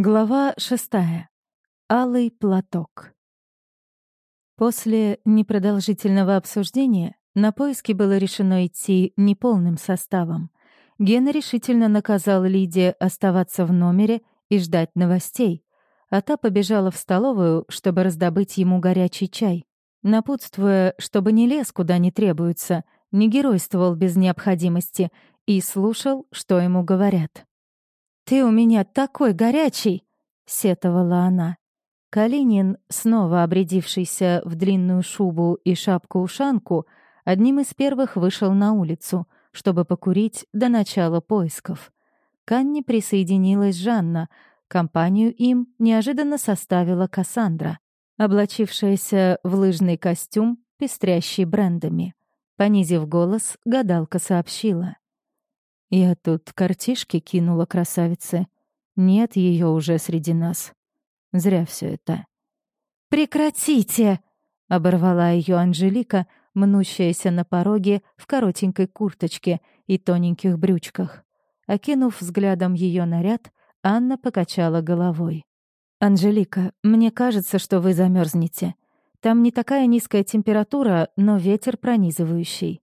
Глава шестая. Алый платок. После непродолжительного обсуждения на поиски было решено идти неполным составом. Гена решительно наказал Лиде оставаться в номере и ждать новостей, а та побежала в столовую, чтобы раздобыть ему горячий чай, напутствуя, чтобы не лез куда не требуется, не геройствовал без необходимости и слушал, что ему говорят. «Ты у меня такой горячий!» — сетовала она. Калинин, снова обрядившийся в длинную шубу и шапку-ушанку, одним из первых вышел на улицу, чтобы покурить до начала поисков. К Анне присоединилась Жанна. Компанию им неожиданно составила Кассандра, облачившаяся в лыжный костюм, пестрящий брендами. Понизив голос, гадалка сообщила. Я тут картишки кинула красавице. Нет ее уже среди нас. Зря все это. «Прекратите!» — оборвала ее Анжелика, мнущаяся на пороге в коротенькой курточке и тоненьких брючках. Окинув взглядом ее наряд, Анна покачала головой. «Анжелика, мне кажется, что вы замерзнете. Там не такая низкая температура, но ветер пронизывающий».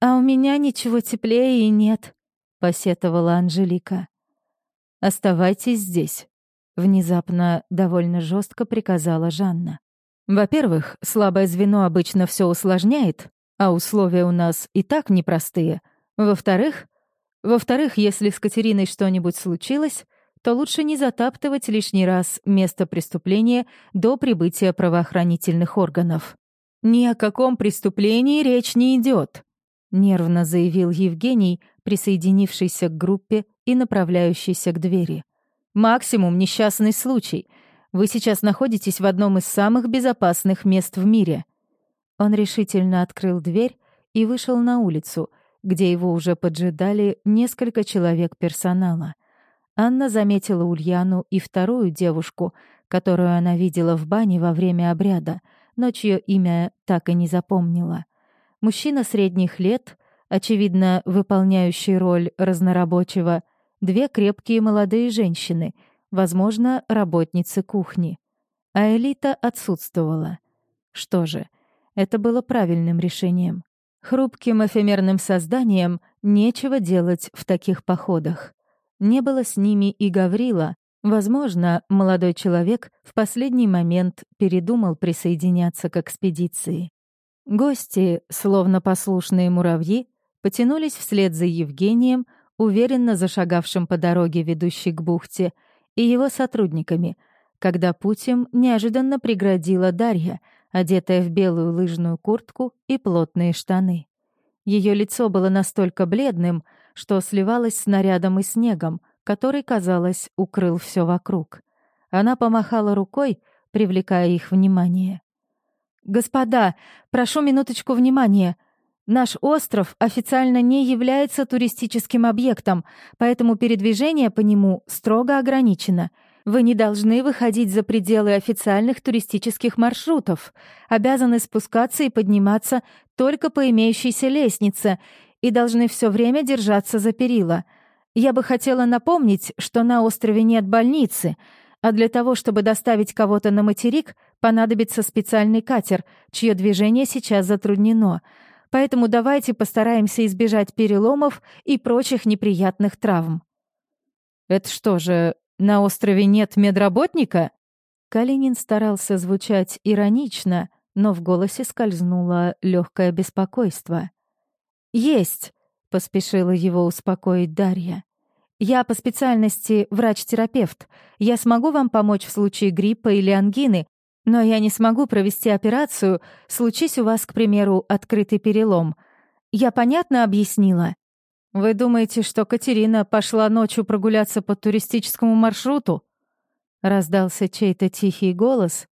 «А у меня ничего теплее и нет», — посетовала Анжелика. «Оставайтесь здесь», — внезапно довольно жестко приказала Жанна. «Во-первых, слабое звено обычно все усложняет, а условия у нас и так непростые. Во-вторых, во-вторых, если с Катериной что-нибудь случилось, то лучше не затаптывать лишний раз место преступления до прибытия правоохранительных органов. Ни о каком преступлении речь не идет, нервно заявил Евгений, присоединившийся к группе и направляющийся к двери. «Максимум несчастный случай. Вы сейчас находитесь в одном из самых безопасных мест в мире». Он решительно открыл дверь и вышел на улицу, где его уже поджидали несколько человек персонала. Анна заметила Ульяну и вторую девушку, которую она видела в бане во время обряда, но чье имя так и не запомнила. Мужчина средних лет — очевидно, выполняющий роль разнорабочего, две крепкие молодые женщины, возможно, работницы кухни. А элита отсутствовала. Что же, это было правильным решением. Хрупким эфемерным созданием нечего делать в таких походах. Не было с ними и Гаврила. Возможно, молодой человек в последний момент передумал присоединяться к экспедиции. Гости, словно послушные муравьи, потянулись вслед за Евгением, уверенно зашагавшим по дороге, ведущей к бухте, и его сотрудниками, когда путь им неожиданно преградила Дарья, одетая в белую лыжную куртку и плотные штаны. Ее лицо было настолько бледным, что сливалось с нарядом и снегом, который, казалось, укрыл все вокруг. Она помахала рукой, привлекая их внимание. «Господа, прошу минуточку внимания. Наш остров официально не является туристическим объектом, поэтому передвижение по нему строго ограничено. Вы не должны выходить за пределы официальных туристических маршрутов, обязаны спускаться и подниматься только по имеющейся лестнице и должны все время держаться за перила. Я бы хотела напомнить, что на острове нет больницы, а для того, чтобы доставить кого-то на материк, понадобится специальный катер, чье движение сейчас затруднено — поэтому давайте постараемся избежать переломов и прочих неприятных травм». «Это что же, на острове нет медработника?» Калинин старался звучать иронично, но в голосе скользнуло легкое беспокойство. «Есть», — поспешила его успокоить Дарья. «Я по специальности врач-терапевт. Я смогу вам помочь в случае гриппа или ангины, но я не смогу провести операцию, случись у вас, к примеру, открытый перелом. Я понятно объяснила? Вы думаете, что Катерина пошла ночью прогуляться по туристическому маршруту? Раздался чей-то тихий голос,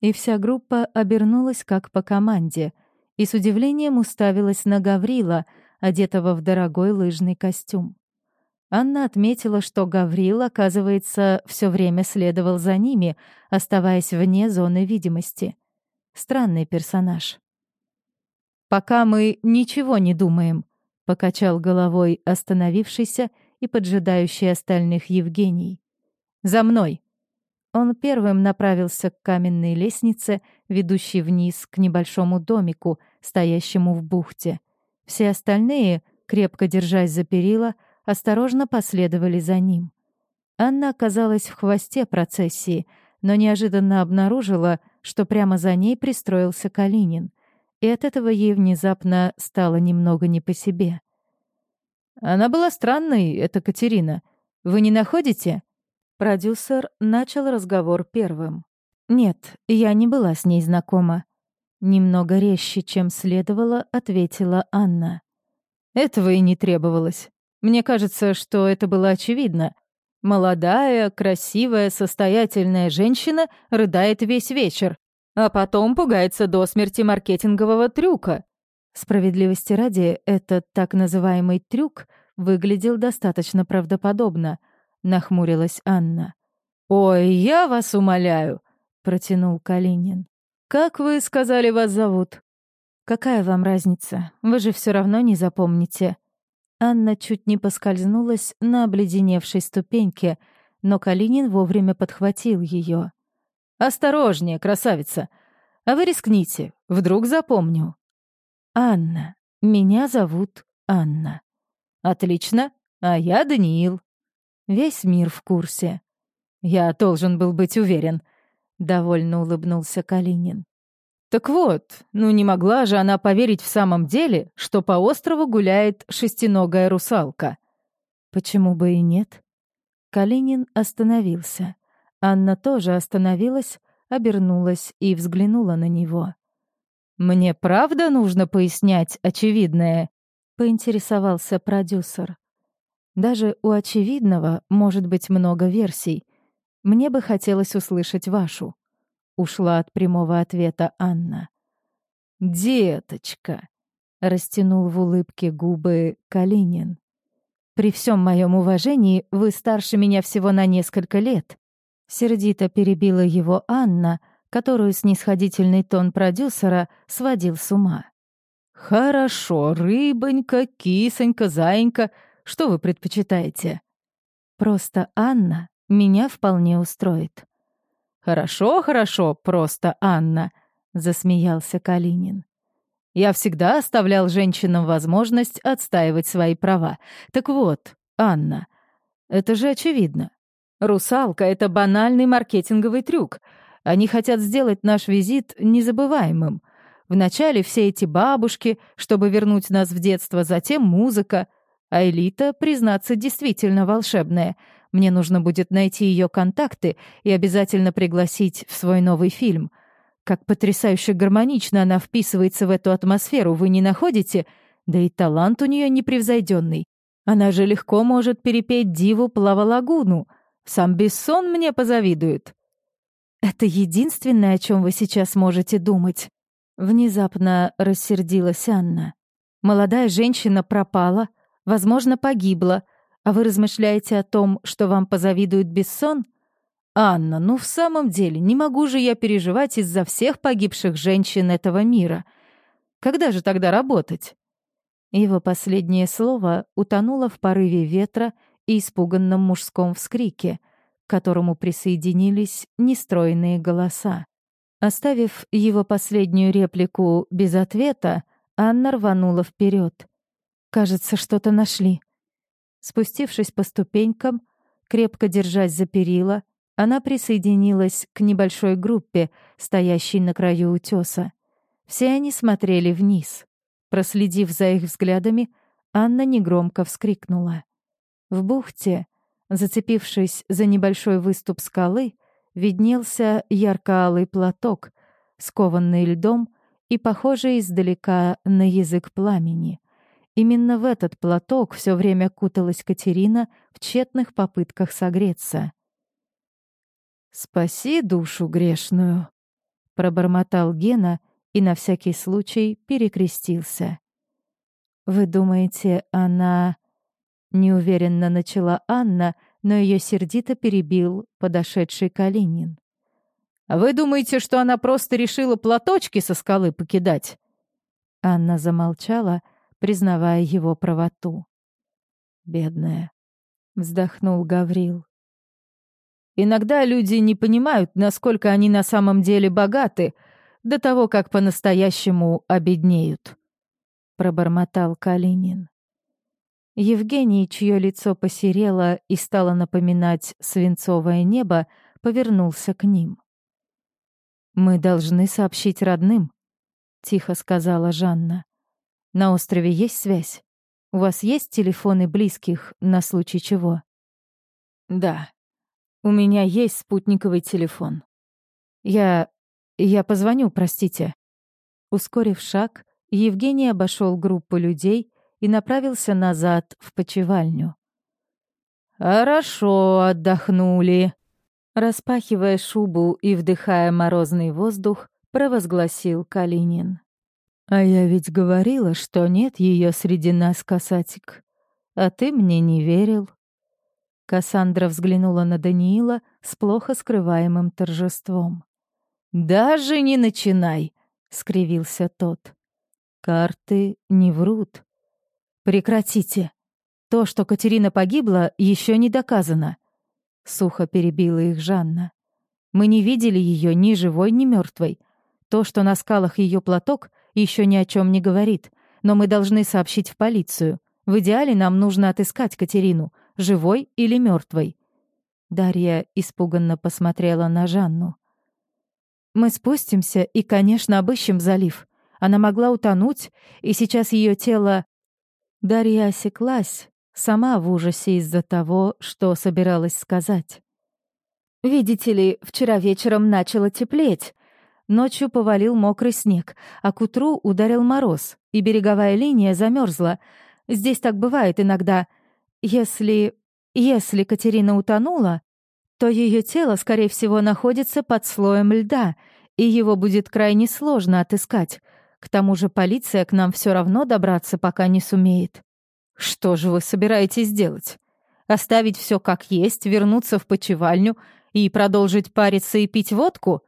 и вся группа обернулась как по команде и с удивлением уставилась на Гаврила, одетого в дорогой лыжный костюм. Анна отметила, что Гаврил, оказывается, все время следовал за ними, оставаясь вне зоны видимости. Странный персонаж. «Пока мы ничего не думаем», — покачал головой остановившийся и поджидающий остальных Евгений. За мной!» Он первым направился к каменной лестнице, ведущей вниз к небольшому домику, стоящему в бухте. Все остальные, крепко держась за перила, осторожно последовали за ним. Анна оказалась в хвосте процессии, но неожиданно обнаружила, что прямо за ней пристроился Калинин. И от этого ей внезапно стало немного не по себе. «Она была странной, эта Катерина. Вы не находите?» Продюсер начал разговор первым. «Нет, я не была с ней знакома». Немного резче, чем следовало, ответила Анна. «Этого и не требовалось. Мне кажется, что это было очевидно. Молодая, красивая, состоятельная женщина рыдает весь вечер, а потом пугается до смерти маркетингового трюка. Справедливости ради, этот так называемый трюк выглядел достаточно правдоподобно, нахмурилась Анна. «Ой, я вас умоляю», — протянул Калинин. «Как вы сказали, вас зовут?» «Какая вам разница? Вы же все равно не запомните». Анна чуть не поскользнулась на обледеневшей ступеньке, но Калинин вовремя подхватил ее. «Осторожнее, красавица! А вы рискните, вдруг запомню». «Анна. Меня зовут Анна». «Отлично. А я Даниил». Весь мир в курсе. «Я должен был быть уверен», — довольно улыбнулся Калинин. Так вот, ну не могла же она поверить в самом деле, что по острову гуляет шестиногая русалка. Почему бы и нет? Калинин остановился. Анна тоже остановилась, обернулась и взглянула на него. «Мне правда нужно пояснять очевидное?» — поинтересовался продюсер. «Даже у очевидного может быть много версий. Мне бы хотелось услышать вашу». Ушла от прямого ответа Анна. «Деточка!» — растянул в улыбке губы Калинин. «При всем моем уважении вы старше меня всего на несколько лет». Сердито перебила его Анна, которую снисходительный тон продюсера сводил с ума. «Хорошо, рыбонька, кисонька, заинька, что вы предпочитаете?» «Просто Анна меня вполне устроит». «Хорошо, хорошо, просто Анна», — засмеялся Калинин. «Я всегда оставлял женщинам возможность отстаивать свои права. Так вот, Анна, это же очевидно. Русалка — это банальный маркетинговый трюк — они хотят сделать наш визит незабываемым. Вначале все эти бабушки, чтобы вернуть нас в детство, затем музыка. А элита, признаться, действительно волшебная. Мне нужно будет найти ее контакты и обязательно пригласить в свой новый фильм. Как потрясающе гармонично она вписывается в эту атмосферу, вы не находите? Да и талант у нее непревзойденный. Она же легко может перепеть диву Плава-Лагуну. Сам Бессон мне позавидует. «Это единственное, о чем вы сейчас можете думать». Внезапно рассердилась Анна. «Молодая женщина пропала, возможно, погибла, а вы размышляете о том, что вам позавидует Бессон? Анна, ну в самом деле, не могу же я переживать из-за всех погибших женщин этого мира. Когда же тогда работать?» Его последнее слово утонуло в порыве ветра и испуганном мужском вскрике — к которому присоединились нестроенные голоса. Оставив его последнюю реплику без ответа, Анна рванула вперед. Кажется, что-то нашли. Спустившись по ступенькам, крепко держась за перила, она присоединилась к небольшой группе, стоящей на краю утеса. Все они смотрели вниз. Проследив за их взглядами, Анна негромко вскрикнула. В бухте Зацепившись за небольшой выступ скалы, виднелся ярко-алый платок, скованный льдом и похожий издалека на язык пламени. Именно в этот платок все время куталась Катерина в тщетных попытках согреться. «Спаси душу грешную», — пробормотал Гена и на всякий случай перекрестился. «Вы думаете, она...» Неуверенно начала Анна, но ее сердито перебил подошедший Калинин. «А вы думаете, что она просто решила платочки со скалы покидать?» Анна замолчала, признавая его правоту. «Бедная», — вздохнул Гаврил. Иногда люди не понимают, насколько они на самом деле богаты, до того, как по-настоящему обеднеют», — пробормотал Калинин. Евгений, чье лицо посерело и стало напоминать свинцовое небо, повернулся к ним. «Мы должны сообщить родным», — тихо сказала Жанна. «На острове есть связь? У вас есть телефоны близких на случай чего?» «Да, у меня есть спутниковый телефон. Я... я позвоню, простите». Ускорив шаг, Евгений обошел группу людей и направился назад в почевальню. «Хорошо отдохнули», Распахивая шубу и вдыхая морозный воздух, провозгласил Калинин. «А я ведь говорила, что нет ее среди нас, касатик. А ты мне не верил». Кассандра взглянула на Даниила с плохо скрываемым торжеством. «Даже не начинай!» — скривился тот. «Карты не врут. Прекратите. То, что Катерина погибла, еще не доказано. — сухо перебила их Жанна. «Мы не видели ее ни живой, ни мертвой. То, что на скалах ее платок, еще ни о чем не говорит, но мы должны сообщить в полицию. В идеале нам нужно отыскать Катерину, живой или мертвой. Дарья испуганно посмотрела на Жанну. «Мы спустимся и, конечно, обыщем залив. Она могла утонуть, и сейчас ее тело...» Дарья осеклась, сама в ужасе из-за того, что собиралась сказать. «Видите ли, вчера вечером начало теплеть. Ночью повалил мокрый снег, а к утру ударил мороз, и береговая линия замерзла. Здесь так бывает иногда. Если... если Катерина утонула, то ее тело, скорее всего, находится под слоем льда, и его будет крайне сложно отыскать. К тому же полиция к нам все равно добраться пока не сумеет. «Что же вы собираетесь делать? Оставить все как есть, вернуться в почевальню и продолжить париться и пить водку?»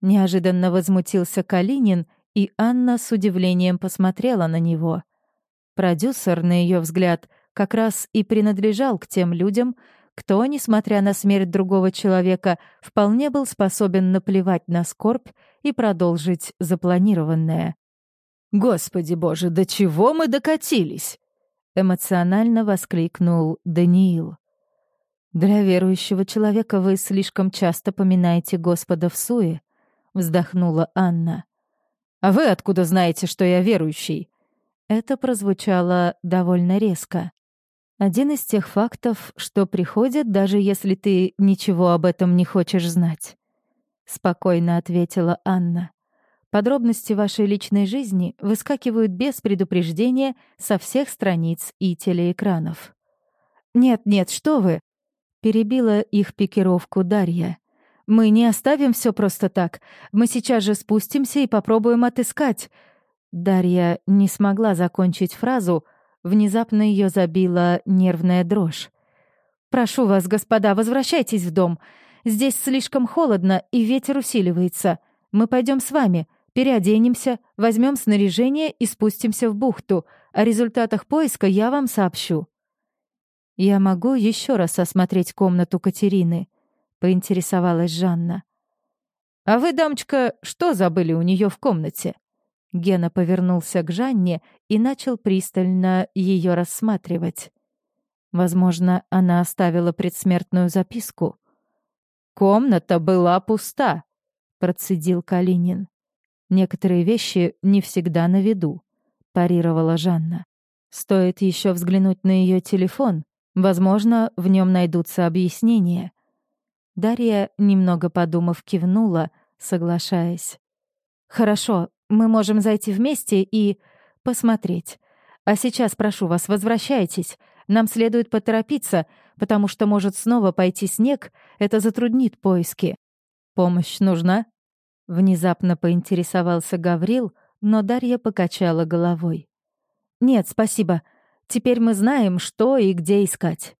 Неожиданно возмутился Калинин, и Анна с удивлением посмотрела на него. Продюсер, на ее взгляд, как раз и принадлежал к тем людям, кто, несмотря на смерть другого человека, вполне был способен наплевать на скорбь и продолжить запланированное. «Господи боже, до чего мы докатились?» эмоционально воскликнул Даниил. Для верующего человека вы слишком часто поминаете Господа в суе, вздохнула Анна. А вы откуда знаете, что я верующий? Это прозвучало довольно резко. Один из тех фактов, что приходят, даже если ты ничего об этом не хочешь знать. Спокойно ответила Анна. Подробности вашей личной жизни выскакивают без предупреждения со всех страниц и телеэкранов. «Нет-нет, что вы!» — перебила их пикировку Дарья. «Мы не оставим все просто так. Мы сейчас же спустимся и попробуем отыскать». Дарья не смогла закончить фразу, внезапно ее забила нервная дрожь. «Прошу вас, господа, возвращайтесь в дом. Здесь слишком холодно, и ветер усиливается. Мы пойдем с вами. Переоденемся, возьмем снаряжение и спустимся в бухту. О результатах поиска я вам сообщу». «Я могу еще раз осмотреть комнату Катерины?» — поинтересовалась Жанна. «А вы, дамочка, что забыли у нее в комнате?» Гена повернулся к Жанне и начал пристально ее рассматривать. Возможно, она оставила предсмертную записку. «Комната была пуста», — процедил Калинин. Некоторые вещи не всегда на виду, парировала Жанна. Стоит еще взглянуть на ее телефон, возможно, в нем найдутся объяснения. Дарья, немного подумав, кивнула, соглашаясь. «Хорошо, мы можем зайти вместе и посмотреть. А сейчас, прошу вас, возвращайтесь. Нам следует поторопиться, потому что может снова пойти снег, это затруднит поиски. Помощь нужна?» Внезапно поинтересовался Гаврил, но Дарья покачала головой. «Нет, спасибо. Теперь мы знаем, что и где искать».